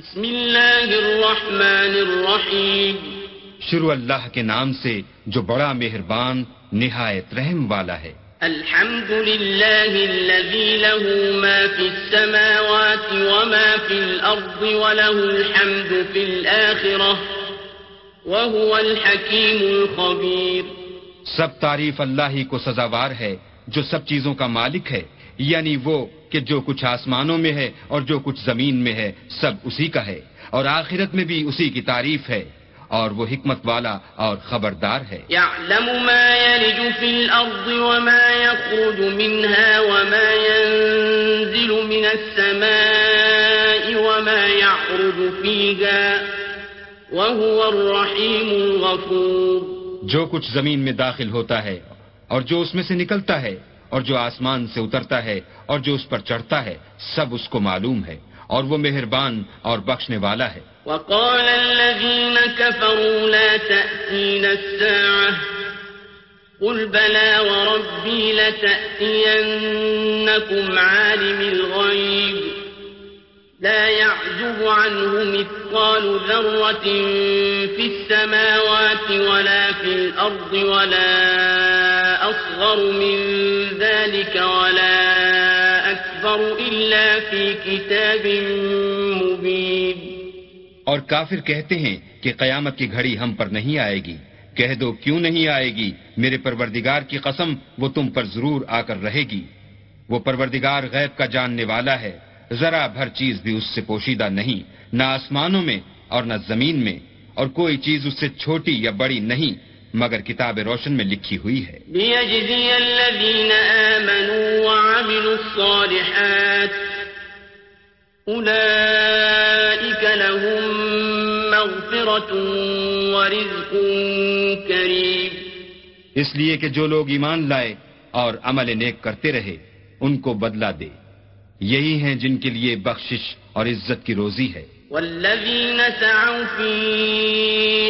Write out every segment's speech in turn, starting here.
بسم اللہ الرحمن الرحیم۔ شروع اللہ کے نام سے جو بڑا مہربان نہایت رحم والا ہے۔ الحمد لله الذي له ما في السماوات وما في الأرض وله الحمد في الآخرة وهو الحكيم الخبير سب تعریف اللہ ہی کو سزاوار ہے جو سب چیزوں کا مالک ہے۔ یعنی وہ کہ جو کچھ آسمانوں میں ہے اور جو کچھ زمین میں ہے سب اسی کا ہے اور آخرت میں بھی اسی کی تعریف ہے اور وہ حکمت والا اور خبردار ہے۔ ما وما منها وما ينزل من السماء وما يعرج فيها وهو الغفور۔ جو کچھ زمین میں داخل ہوتا ہے اور جو اس میں سے نکلتا ہے اور جو آسمان سے اترتا ہے اور جو اس پر چڑھتا ہے، سب اس کو معلوم ہے، اور وہ مہربان اور بخشنے والا ہے۔ وقال الذين كفروا لا تأتينا الساعة، قل بلى وربي لتأتينكم عالم الغيب، لا يعزب عنه مثقال ذرة في السماوات ولا في الأرض ولا أصغر من ذلك ولا أكبر إلا في كتاب مبين. اور کافر کہتے ہیں کہ قیامت کی گھڑی ہم پر نہیں آئے گی۔ کہہ دو، کیوں نہیں آئے گی؟ میرے پروردگار کی قسم، وہ تم پر ضرور آ کر رہے گی۔ وہ پروردگار غیب کا جاننے والا ہے۔ ذرا بھر چیز بھی اس سے پوشیدہ نہیں، نہ آسمانوں میں اور نہ زمین میں، اور کوئی چیز اس سے چھوٹی یا بڑی نہیں۔ مگر کتاب روشن میں لکھی ہوئی ہے۔ ليجزي الذين آمنوا وعملوا الصالحات أولئك لهم مغفرة ورزق كريم۔ اس لیے کہ جو لوگ ایمان لائے اور عمل نیک کرتے رہے ان کو بدلہ دے۔ یہی ہیں جن کے لیے بخشش اور عزت کی روزی ہے۔ والذين سعوا في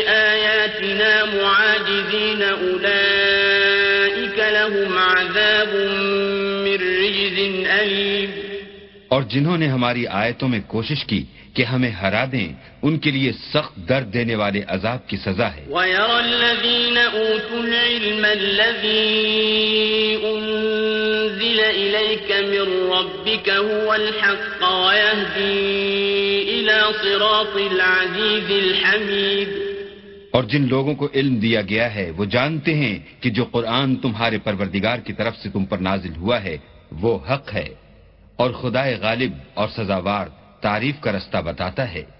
آياتنا معاجزين أولئك لهم عذاب من رجز أليم. اور جنہوں نے ہماری آیتوں میں کوشش کی کہ ہمیں ہرا دیں ان کے لیے سخت درد دینے والے عذاب کی سزا ہے۔ ويرى الذين أوتوا العلم الذي أنزل إليك من ربك هو الحق ويهدي إلى صراط العزيز الحميد. اور جن لوگوں کو علم دیا گیا ہے، وہ جانتے ہیں کہ جو قرآن تمہارے پروردگار کی طرف سے تم پر نازل ہوا ہے، وہ حق ہے۔ اور خدائے غالب اور سزاوار تعریف کا رستہ بتاتا ہے۔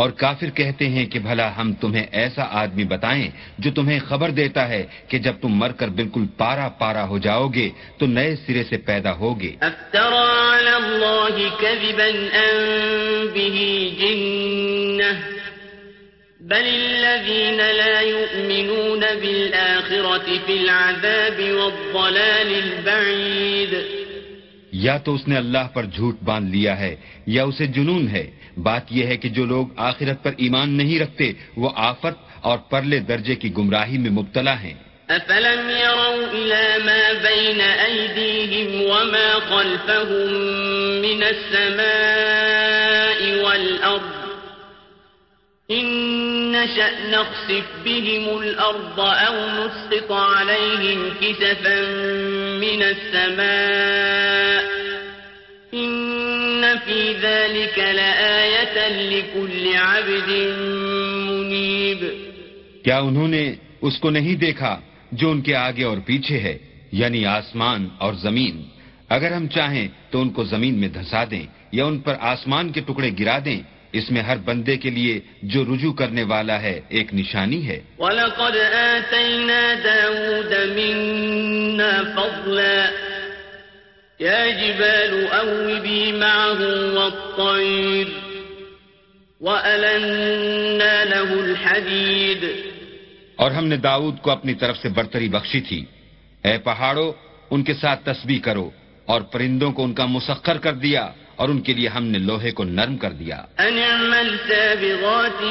اور کافر کہتے ہیں کہ بھلا ہم تمہیں ایسا آدمی بتائیں جو تمہیں خبر دیتا ہے کہ جب تم مر کر بالکل پارا پارا ہو جاؤ گے تو نئے سرے سے پیدا ہوگے۔ بل الذين لا يؤمنون بالآخرة في العذاب والضلال البعيد یا تو اس نے اللہ پر جھوٹ باندھ لیا ہے یا اسے جنون ہے۔ بات یہ ہے کہ جو لوگ آخرت پر ایمان نہیں رکھتے، وہ آفت اور پرلے درجے کی گمراہی میں مبتلا ہیں۔ أفلم يروا إلى ما بين أيديهم وما خلفهم من السماء والأرض إن نشأ نخسف بهم الأرض أو نسقط عليهم كسفا من السماء إن في ذلك لآية لكل عبد منيب۔ کیا انہوں نے اس کو نہیں دیکھا جو ان کے آگے اور پیچھے ہے؟ یعنی آسمان اور زمین۔ اگر ہم چاہیں تو ان کو زمین میں دھسا دیں یا ان پر آسمان کے ٹکڑے گرا دیں اس میں ہر بندے کے لیے جو رجوع کرنے والا ہے ایک نشانی ہے۔ ولقد آتينا داود منا فضلا۔ يا جبال أوبي معه والطير وألنا له الحديد. اور ہم نے داؤد کو اپنی طرف سے برتری بخشی تھی۔ اے پہاڑوں ان کے ساتھ تسبیح کرو اور پرندوں کو ان کا مسخر کر دیا اور ان کے لیے ہم نے لوہے کو نرم کر دیا۔ أن اعمل سابغات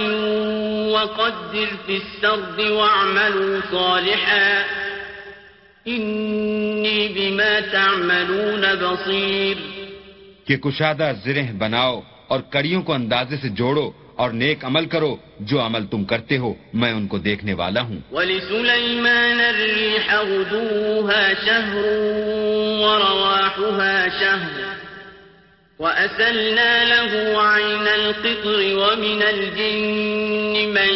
وقدر في السرد واعملوا صالحا۔ إني بما تعملون بصير. کہ کشادہ زرہ بناؤ اور کڑیوں کو اندازے سے جوڑو اور نیک عمل کرو جو عمل تم کرتے ہو میں ان کو دیکھنے والا ہوں۔ ولسليمان الريح غدوها شهر ورواحها شهر وأسلنا له عين القطر ومن الجن من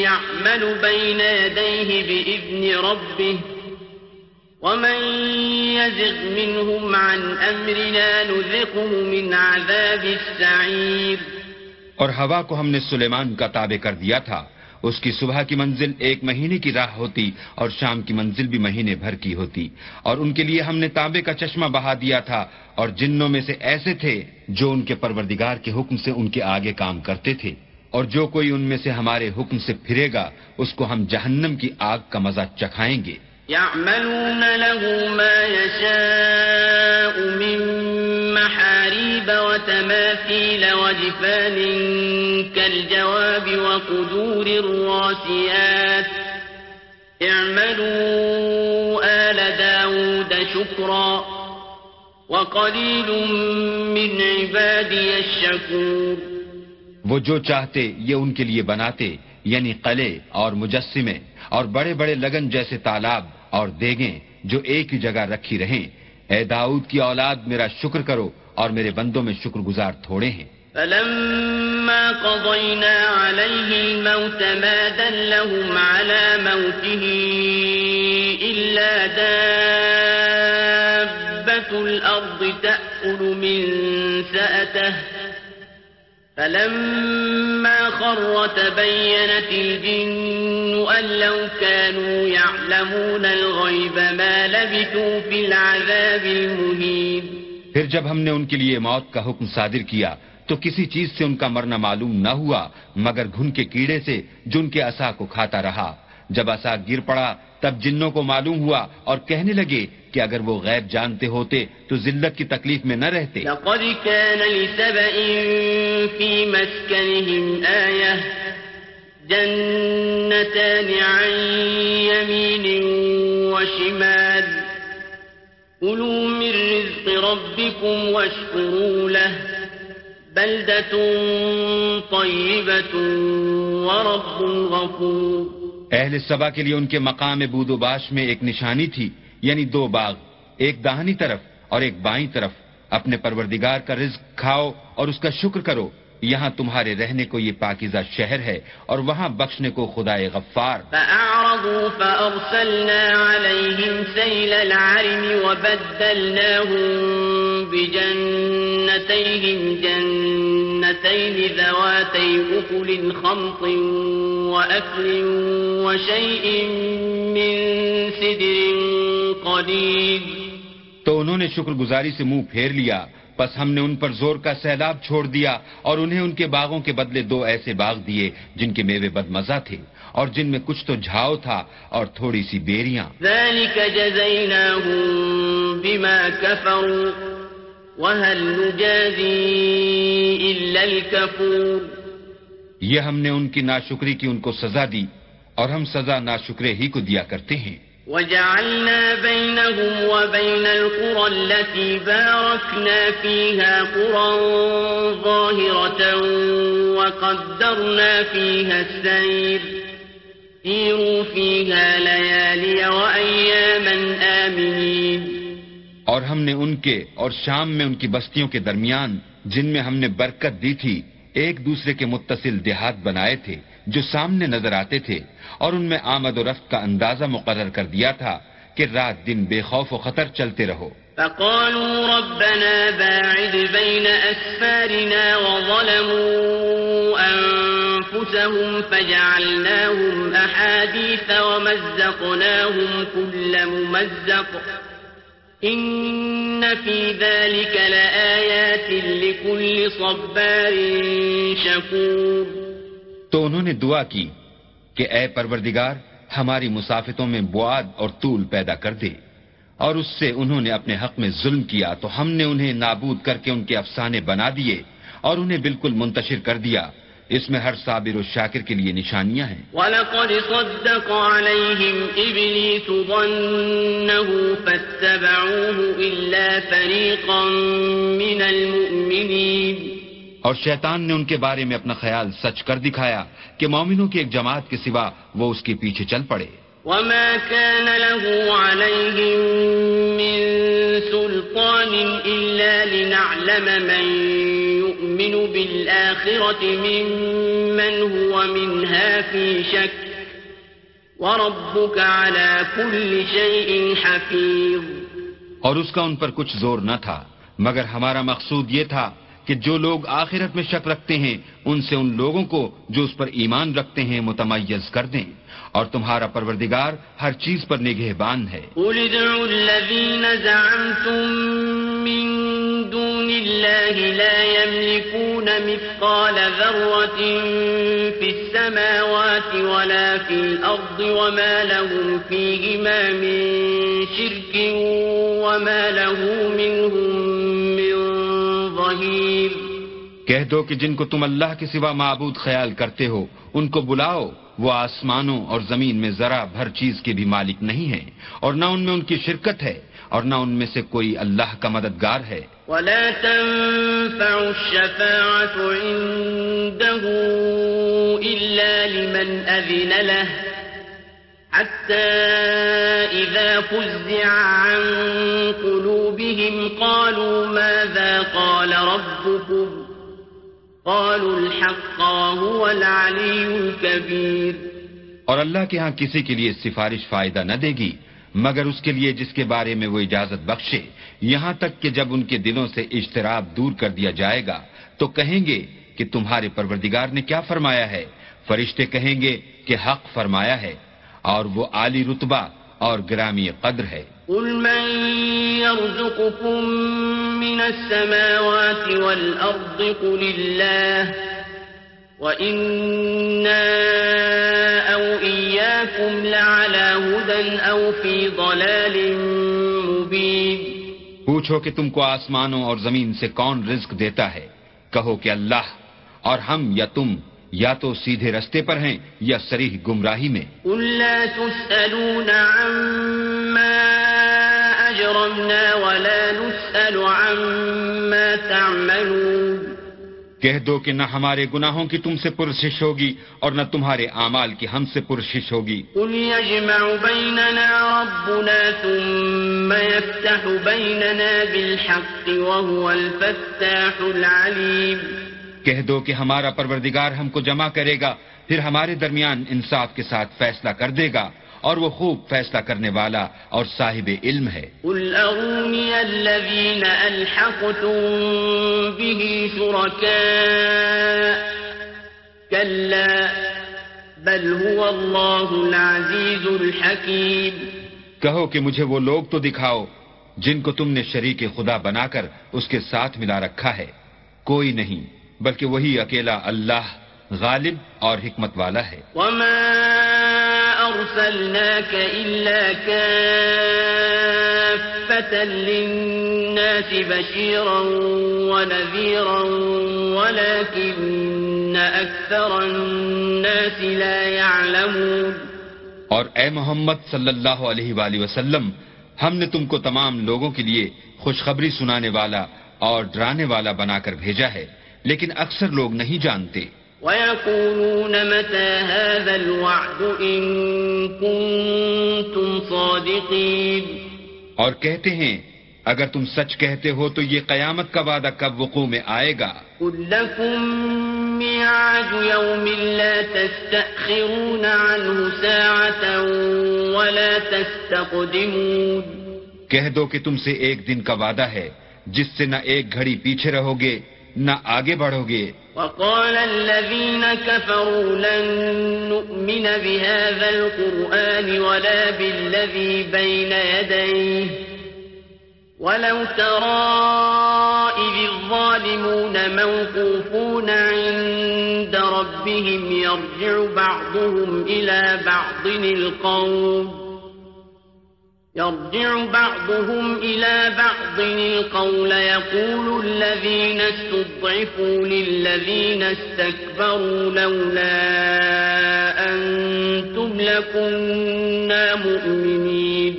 يعمل بين يديه بإذن ربه ومن يزغ منهم عن أمرنا نذقه من عذاب السعير اور ہوا کو ہم نے سلیمان کا تابع کر دیا تھا۔ اس کی صبح کی منزل ایک مہینے کی راہ ہوتی اور شام کی منزل بھی مہینے بھر کی ہوتی۔ اور ان کے لیے ہم نے تانبے کا چشمہ بہا دیا تھا۔ اور جنوں میں سے ایسے تھے جو ان کے پروردگار کے حکم سے ان کے آگے کام کرتے تھے۔ اور جو کوئی ان میں سے ہمارے حکم سے پھرے گا، اس کو ہم جہنم کی آگ کا مزہ چکھائیں گے۔ يعملون له ما يشاء من محاريب وتماثيل وجفان كالجواب وقدور الراسيات. اعملوا آل داود شكرا وقليل من عبادي الشكور. وہ جو چاہتے یہ ان کے لیے بناتے یعنی قلعے اور مجسمے اور بڑے بڑے لگن جیسے تالاب اور دیگیں جو ایک ہی جگہ رکھی رہیں۔ اے داؤد کی اولاد، میرا شکر کرو اور میرے بندوں میں شکر گزار تھوڑے ہیں۔ فلما قضينا عليه الموت ما دلهم على موته إلا دابة الأرض تأكل من سأته فلما خر تبينت الجن أن لو كانوا يعلمون الغيب ما لبثوا في العذاب المهين. پھر جب ہم نے ان کے لیے موت کا حکم صادر کیا، تو کسی چیز سے ان کا مرنا معلوم نہ ہوا، مگر گھن کے کیڑے سے جو ان کے عصا کو کھاتا رہا۔ جب عصا گر پڑا، تب جنوں کو معلوم ہوا اور کہنے لگے کہ اگر وہ غیب جانتے ہوتے تو ذلت کی تکلیف میں نہ رہتے۔ لقد كان لسبإ في مسكنهم آية جنتان عن يمين وشمال. كلوا من رزق ربكم واشكروا له بلدة طيبة ورب غفور. اہل سبا کے لیے ان کے مقام بود و باش میں ایک نشانی تھی۔ یعنی دو باغ، ایک داہنی طرف اور ایک بائیں طرف۔ اپنے پروردگار کا رزق کھاؤ اور اس کا شکر کرو۔ یہاں تمہارے رہنے کو یہ پاکیزہ شہر ہے اور وہاں بخشنے کو خدا غفار۔ فأعرضوا فأرسلنا عليهم سيل العرم وبدلناهم بجنتيهم جنتين ذواتي أكل، خمط وأكل وشيء من سدر قليل تو انہوں نے شکر گزاری سے منہ پھیر لیا۔ پس ہم نے ان پر زور کا سیلاب چھوڑ دیا اور انہیں ان کے باغوں کے بدلے دو ایسے باغ دیے جن کے میوے بد مزہ تھے اور جن میں کچھ تو جھاؤ تھا اور تھوڑی سی بیریاں۔ ذلك بما وهل إلا الكفور۔ یہ ہم نے ان کی ناشکری کی ان کو سزا دی اور ہم سزا ناشکرے ہی کو دیا کرتے ہیں۔ وجعلنا بينهم وبين القرى التي باركنا فيها قرى ظاهرة وقدرنا فيها السير. سيروا فيها ليالي وأياما آمنين. اور ہم نے ان کے اور شام میں ان کی بستیوں کے درمیان جن میں ہم نے برکت دی تھی، ایک دوسرے کے متصل دیہات بنائے تھے۔ جو سامنے نظر آتے تھے اور ان میں آمد و رفت کا اندازہ مقرر کر دیا تھا کہ رات دن بے خوف و خطر چلتے رہو۔ فقالوا ربنا باعد بين أسفارنا وظلموا أنفسهم فجعلناهم أحاديث ومزقناهم كل ممزق إن في ذلك لآيات لكل صبار شكور۔ تو انہوں نے دعا کی کہ اے پروردگار، ہماری مسافتوں میں بواد اور طول پیدا کر دے، اور اس سے انہوں نے اپنے حق میں ظلم کیا تو ہم نے انہیں نابود کر کے ان کے افسانے بنا دیے اور انہیں بالکل منتشر کر دیا۔ اس میں ہر صابر و شاکر کے لیے نشانیاں ہیں۔ وَلَقَدْ صَدَّقَ عَلَيْهِمْ إِبْلِيسُ ظَنَّهُ فَاتَّبَعُوهُ إِلَّا فَرِيقًا مِّنَ الْمُؤْمِنِينَ۔ اور شیطان نے ان کے بارے میں اپنا خیال سچ کر دکھایا کہ مومنوں کی ایک جماعت کے سوا وہ اس کے پیچھے چل پڑے۔ وما كان له عليهم من سلطان إلا لنعلم من يؤمن بالآخرة ممن هو منها في شك وربك على كل شيء حفيظ اور اس کا ان پر کچھ زور نہ تھا مگر ہمارا مقصود یہ تھا کہ جو لوگ آخرت میں شک رکھتے ہیں، ان سے ان لوگوں کو جو اس پر ایمان رکھتے ہیں، متمیز کر دیں۔ اور تمہارا پروردگار ہر چیز پر نگہ بان ہے لا يملكون مثقال ذرة في السماوات ولا في الأرض وما لهم فيهما من شرك وما له منهم کہہ دو کہ جن کو تم اللہ کے سوا معبود خیال کرتے ہو، ان کو بلاؤ، وہ آسمانوں اور زمین میں ذرا بھر چیز کے بھی مالک نہیں ہیں، اور نہ ان میں ان کی شرکت ہے، اور نہ ان میں سے کوئی اللہ کا مددگار ہے۔ ولا تنفع الشفاعة عنده إلا لمن أذن له حتى إذا فزع عن قلوبهم قالوا ماذا قال ربكم قالوا الحق هو العلي الكبير۔ اور اللہ کے ہاں کسی کے لیے سفارش فائدہ نہ دے گی، مگر اس کے لیے جس کے بارے میں وہ اجازت بخشے، یہاں تک کہ جب ان کے دلوں سے اجتراب دور کر دیا جائے گا، تو کہیں گے کہ تمہارے پروردگار نے کیا فرمایا ہے؟ فرشتے کہیں گے کہ حق فرمایا ہے، اور وہ عالی رتبہ اور گرامی قدر ہے۔ قل من يرزقكم من السماوات والأرض قل الله وإنا أو إياكم لعلى هدى أو في ضلال مبين۔ پوچھو کہ تم کو آسمانوں اور زمین سے کون رزق دیتا ہے؟ کہو کہ اللہ اور ہم یا تم یا تو سیدھے رستے پر ہیں یا سریح گمراہی میں۔ کہہ دو کہ نہ ہمارے گناہوں کی تم سے پرشش ہوگی اور نہ تمہارے اعمال کی ہم سے پرشش ہوگی۔ کہہ دو کہ ہمارا پروردگار ہم کو جمع کرے گا پھر ہمارے درمیان انصاف کے ساتھ فیصلہ کر دے گا اور وہ خوب فیصلہ کرنے والا اور صاحب علم ہے۔ کہو کہ مجھے وہ لوگ تو دکھاؤ جن کو تم نے شریک خدا بنا کر اس کے ساتھ ملا رکھا ہے۔ کوئی نہیں۔ بلکہ وہی اکیلا اللہ غالب اور حکمت والا ہے۔ وما ارسلناك الا كافة للناس بشيرا ونذيرا ولكن اكثر الناس لا يعلمون۔ اور اے محمد صلی اللہ علیہ وآلہ وسلم ہم نے تم کو تمام لوگوں کے لیے خوشخبری سنانے والا اور ڈرانے والا بنا کر بھیجا ہے۔ لیکن اکثر لوگ نہیں جانتے۔ وَيَقُولُونَ مَتَى هَذَا الْوَعْدُ إِن كُنتُمْ صَادِقِينَ۔ اور کہتے ہیں اگر تم سچ کہتے ہو تو یہ قیامت کا وعدہ کب وقوع میں آئے گا؟ قُل لَكُم مِّعَادُ يَوْمٍ لَا تَسْتَأْخِرُونَ عَنْهُ سَاعَةً وَلَا تَسْتَقْدِمُونَ۔ کہہ دو کہ تم سے ایک دن کا وعدہ ہے جس سے نہ ایک گھڑی پیچھے رہو گے نہ آگے بڑھو گے۔ وقال الذين كفروا لن نؤمن بهذا القرآن ولا بالذي بين يديه ولو ترى إذ الظالمون موقوفون عند ربهم يرجع بعضهم إلى بعض القوم يرجع بعضهم إلى بعض القول يقول الذين استضعفوا للذين استكبروا لولا أنتم لكنا مؤمنين.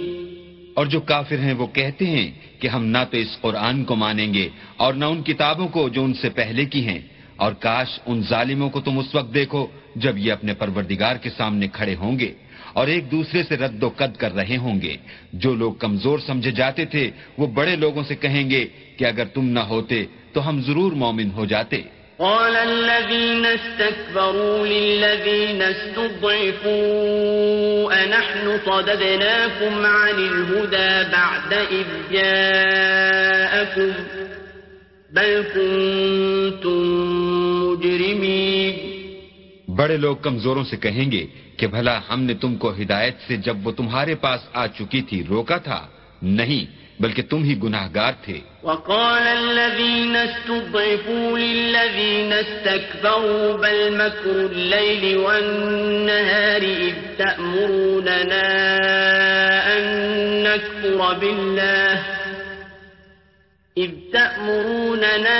اور جو کافر ہیں وہ کہتے ہیں کہ ہم نہ تو اس قرآن کو مانیں گے اور نہ ان کتابوں کو جو ان سے پہلے کی ہیں۔ اور کاش ان ظالموں کو تم اس وقت دیکھو جب یہ اپنے پروردگار کے سامنے کھڑے ہوں گے۔ اور ایک دوسرے سے رد و قد کر رہے ہوں گے۔ جو لوگ کمزور سمجھے جاتے تھے، وہ بڑے لوگوں سے کہیں گے کہ اگر تم نہ ہوتے تو ہم ضرور مومن ہو جاتے۔ قال الذين استكبروا للذين استضعفوا أنحن صددناكم عن الهدى بعد إذ جاءكم بل كنتم بڑے لوگ کمزوروں سے کہیں گے کہ بھلا ہم نے تم کو ہدایت سے جب وہ تمہارے پاس آ چکی تھی، روکا تھا؟ نہیں، بلکہ تم ہی گناہ گار تھے۔ وقال الذين استضعفوا للذين استكبروا بل مكر الليل والنهار إذ تأمروننا أن نكفر بالله. إذ تأمروننا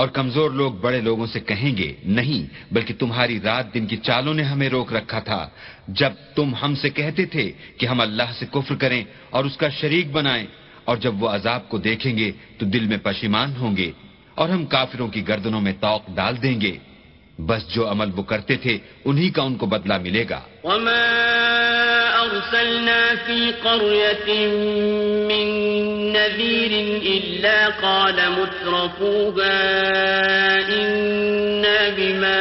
اور کمزور لوگ بڑے لوگوں سے کہیں گے، نہیں، بلکہ تمہاری رات دن کی چالوں نے ہمیں روک رکھا تھا۔ جب تم ہم سے کہتے تھے کہ ہم اللہ سے کفر کریں اور اس کا شریک بنائیں، اور جب وہ عذاب کو دیکھیں گے تو دل میں پشیمان ہوں گے اور ہم کافروں کی گردنوں میں توق ڈال دیں گے۔ بس جو عمل وہ کرتے تھے، انہی کا ان کو بدلہ ملے گا۔ وما أرسلنا في قرية من نذير إلا قال مترفوها إنا بما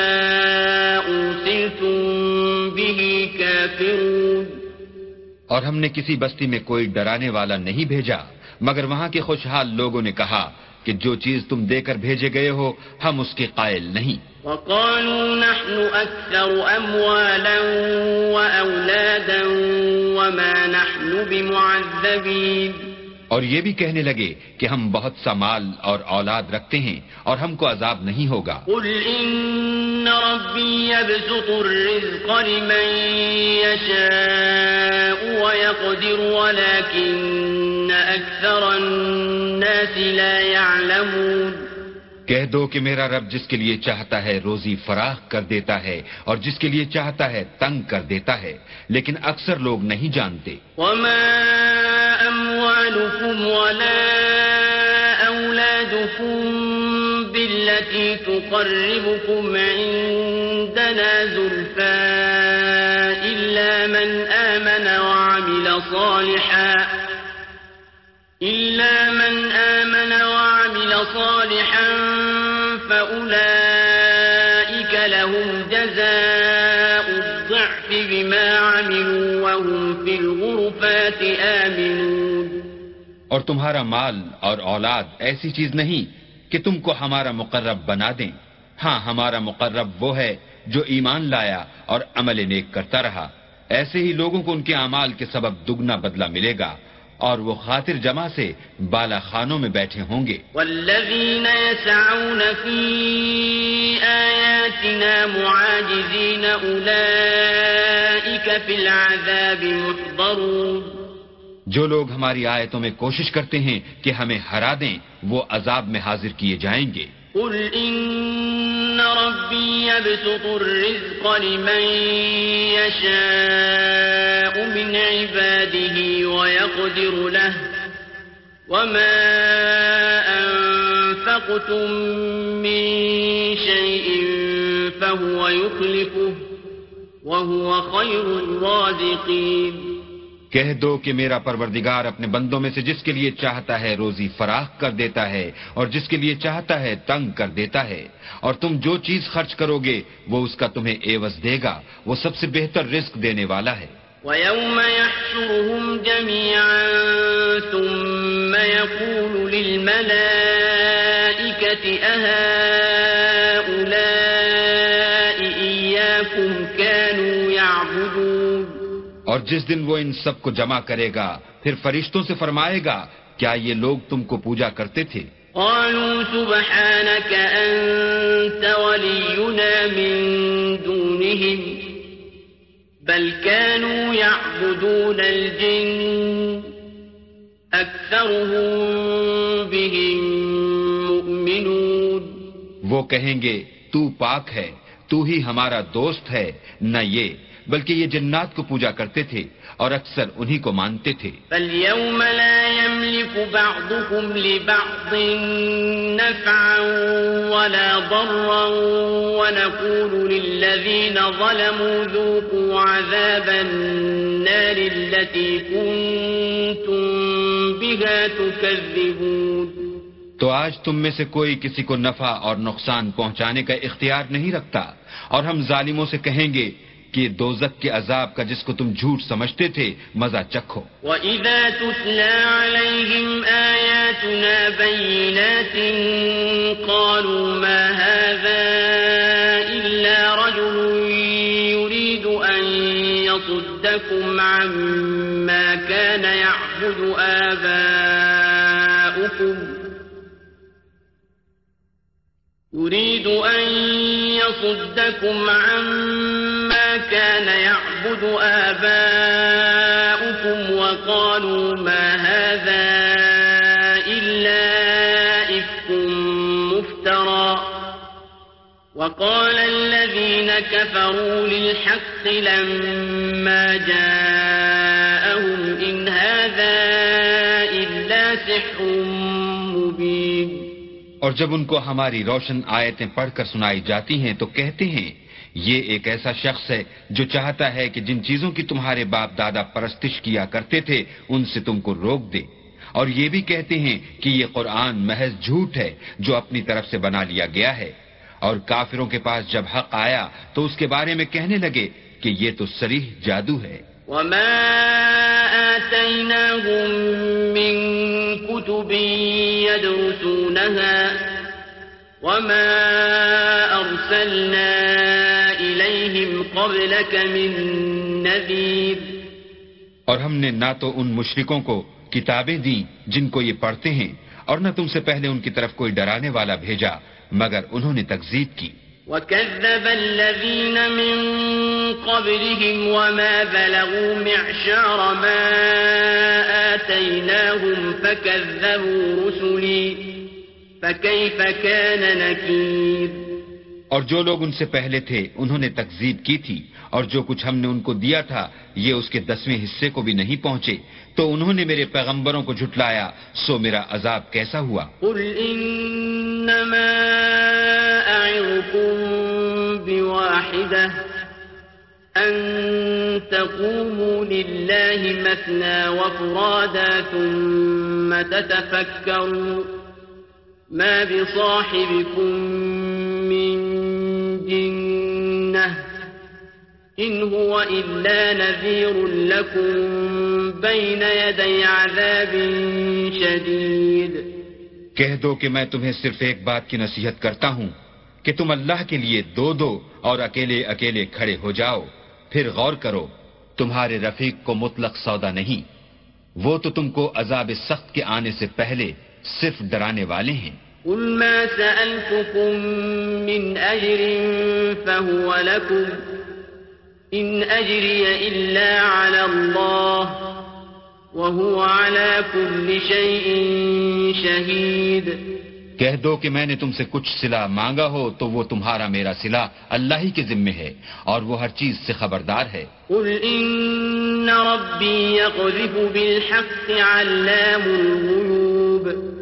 أرسلتم به كافرون اور ہم نے کسی بستی میں کوئی ڈرانے والا نہیں بھیجا، مگر وہاں کے خوشحال لوگوں نے کہا کہ جو چیز تم دے کر بھیجے گئے ہو، ہم اس کے قائل نہیں۔ وقالوا نحن أكثر أموالا وأولادا وما نحن بمعذبين. اور یہ بھی کہنے لگے کہ ہم بہت سا مال اور اولاد رکھتے ہیں اور ہم کو عذاب نہیں ہوگا۔ قل إن ربي يبسط الرزق لمن يشاء ويقدر ولكن أكثر الناس لا يعلمون. کہہ دو کہ میرا رب جس کے لیے چاہتا ہے روزی فراخ کر دیتا ہے اور جس کے لیے چاہتا ہے تنگ کر دیتا ہے، لیکن اکثر لوگ نہیں جانتے۔ وما أموالكم ولا أولادكم بالتي تقربكم عندنا زلفى إلا من آمن وعمل صالحا، إلا من آمن وعمل صالحا فأولئك لهم جزاء الضعف بما عملوا وهم في الغرفات آمنون. اور تمہارا مال اور اولاد ایسی چیز نہیں کہ تم کو ہمارا مقرب بنا دیں۔ ہاں ہمارا مقرب وہ ہے جو ایمان لایا اور عمل نیک کرتا رہا۔ ایسے ہی لوگوں کو ان کے اعمال کے سبب دگنا بدلہ ملے گا۔ اور وہ خاطر جمع سے بالا خانوں میں بیٹھے ہوں گے۔ والذين يسعون في آياتنا معاجزين أولئك في العذاب محضرون۔ جو لوگ ہماری آیتوں میں کوشش کرتے ہیں کہ ہمیں ہرا دیں وہ عذاب میں حاضر کیے جائیں گے۔ قل ربي يبسط الرزق لمن من عباده ويقدر له وما أنفقتم من شيء فهو يخلفه وهو خير الرازقين کہہ دو کہ میرا پروردگار اپنے بندوں میں سے جس کے لیے چاہتا ہے روزی فراخ کر دیتا ہے اور جس کے لیے چاہتا ہے تنگ کر دیتا ہے اور تم جو چیز خرچ کرو گے وہ اس کا تمہیں ایوز دے گا وہ سب سے بہتر رزق دینے والا ہے ويوم يحشرهم جميعا ثم يقول للملائكة أهؤلاء إياكم كانوا يعبدون اور جس دن وہ ان سب کو جمع کرے گا پھر فرشتوں سے فرمائے گا کیا یہ لوگ تم کو پوجا کرتے تھے؟ قالوا سبحانك أنت ولينا من دونهم بل كانوا يعبدون الجن. أكثرهم بهم مؤمنون. وہ کہیں گے، تو پاک ہے، تو ہی ہمارا دوست ہے، نہ یہ، بلکہ یہ جنات کو پوجا کرتے تھے۔ اور اکثر انہی کو مانتے تھے۔ فاليوم لا يملك بعضكم لبعض نفعا ولا ضرا ونقول للذين ظلموا ذوقوا عذاب النار التي كنتم بها تكذبون۔ تو آج تم میں سے کوئی کسی کو نفع اور نقصان پہنچانے کا اختیار نہیں رکھتا اور ہم ظالموں سے کہیں گے کہ دوزک کے عذاب کا جس کو تم جھوٹ سمجھتے تھے، مزہ چکھو۔ وَإِذَا تُتْلَى عَلَيْهِمْ آيَاتُنَا بَيِّنَاتٍ قَالُوا مَا هَذَا إِلَّا رَجُلٌ يُرِيدُ أَن يَصُدَّكُمْ عَمَّا كَانَ يَعْبُدُ آبَاؤُكُمْ يريد أن يصدكم عما كان يعبد آباؤكم وقالوا ما هذا إلا إفك مفترى. وقال الذين كفروا للحق لما جاءهم اور جب ان کو ہماری روشن آیتیں پڑھ کر سنائی جاتی ہیں تو کہتے ہیں، یہ ایک ایسا شخص ہے جو چاہتا ہے کہ جن چیزوں کی تمہارے باپ دادا پرستش کیا کرتے تھے، ان سے تم کو روک دے۔ اور یہ بھی کہتے ہیں کہ یہ قرآن محض جھوٹ ہے جو اپنی طرف سے بنا لیا گیا ہے۔ اور کافروں کے پاس جب حق آیا تو اس کے بارے میں کہنے لگے کہ یہ تو سریح جادو ہے۔ وما آتيناهم من كتب يدرسونها وما أرسلنا إليهم قبلك من نذير اور ہم نے نہ تو ان مشرکوں کو کتابیں دیں جن کو یہ پڑھتے ہیں اور نہ تم سے پہلے ان کی طرف کوئی ڈرانے والا بھیجا، مگر انہوں نے تکذیب کی۔ وكذب الذين من قبلهم وما بلغوا معشار ما آتيناهم فكذبوا رسلي فكيف كان نكير اور جو لوگ ان سے پہلے تھے، انہوں نے تکذیب کی تھی، اور جو کچھ ہم نے ان کو دیا تھا، یہ اس کے دسویں حصے کو بھی نہیں پہنچے۔ تو انہوں نے میرے پیغمبروں کو جھٹلایا، سو میرا عذاب کیسا ہوا؟ قل انما بواحدة ان تقوموا لله مثنى وفرادا ثم تتفكروا ما بصاحبكم جنة إن هو إلا نذير لكم بين يدي عذاب شديد کہہ دو کہ میں تمہیں صرف ایک بات کی نصیحت کرتا ہوں کہ تم اللہ کے لیے دو دو اور اکیلے اکیلے کھڑے ہو جاؤ، پھر غور کرو، تمہارے رفیق کو مطلق سودا نہیں۔ وہ تو تم کو عذاب سخت کے آنے سے پہلے صرف ڈرانے والے ہیں۔ قل ما سألتكم من أجر فهو لكم إن أجري إلا على الله وهو على كل شيء شهيد کہہ دو کہ میں نے تم سے کچھ صلح مانگا ہو تو وہ تمہارا میرا صلح اللہ ہی کے ذمے ہے اور وہ ہر چیز سے خبردار ہے۔ قل إن ربي يقذف بالحق علام الغيوب۔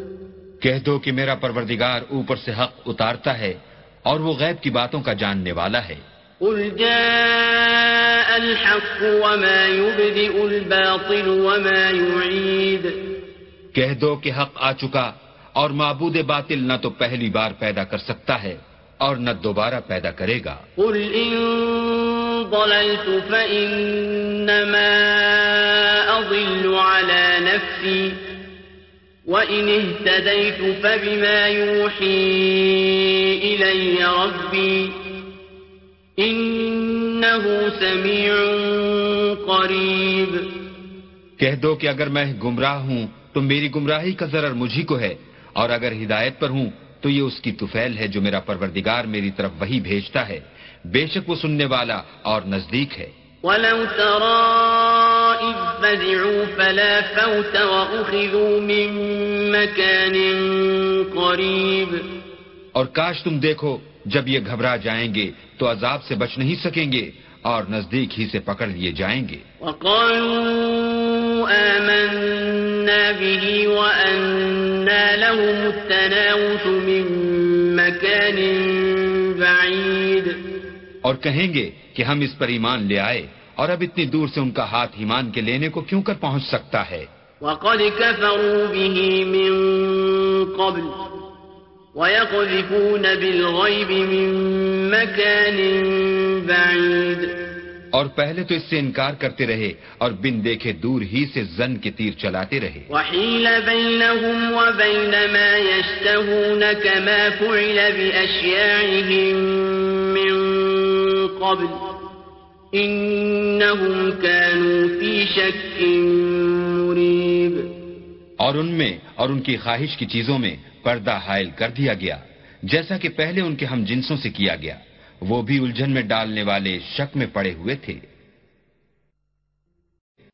کہہ دو کہ میرا پروردگار اوپر سے حق اتارتا ہے اور وہ غیب کی باتوں کا جاننے والا ہے۔ قل جاء الحق وما يبدئ الباطل وما يعيد۔ کہہ دو کہ حق آ چکا اور معبود باطل نہ تو پہلی بار پیدا کر سکتا ہے اور نہ دوبارہ پیدا کرے گا۔ قل إن ضللت فإنما أضل على نفسي۔ وإن اهتديت فبما يوحي إلي ربي إنه سميع قريب۔ کہہ دو کہ اگر میں گمراہ ہوں تو میری گمراہی کا ضرر مجھی کو ہے اور اگر ہدایت پر ہوں تو یہ اس کی توفیل ہے جو میرا پروردگار میری طرف وہی بھیجتا ہے۔ بے شک وہ سننے والا اور نزدیک ہے۔ وَلَوْ تَرَى إِذْ فَزِعُوا فَلَا فَوْتَ وَأُخِذُوا مِن مَكَانٍ قَرِيبٍ. اور کاش تم دیکھو جب یہ گھبرا جائیں گے تو عذاب سے بچ نہیں سکیں گے اور نزدیک ہی سے پکڑ لیے جائیں گے۔ وقالوا آمنا به وأنا لهم التناوش من مكان بعيد. اور کہیں گے کہ ہم اس پر ایمان لے آئے۔ اور اب اتنی دور سے ان کا ہاتھ ایمان کے لینے کو کیوں کر پہنچ سکتا ہے؟ وقد كفروا به من قبل ويقذفون بالغيب من مكان بعيد. اور پہلے تو اس سے انکار کرتے رہے اور بن دیکھے دور ہی سے زن کے تیر چلاتے رہے۔ وحيل بينهم وبين ما يشتهون كما فعل بأشياعهم من قبل. انہم كانوا فی شک مریب اور ان میں اور ان کی خواہش کی چیزوں میں پردہ حائل کر دیا گیا، جیسا کہ پہلے ان کے ہم جنسوں سے کیا گیا۔ وہ بھی الجھن میں ڈالنے والے شک میں پڑے ہوئے تھے۔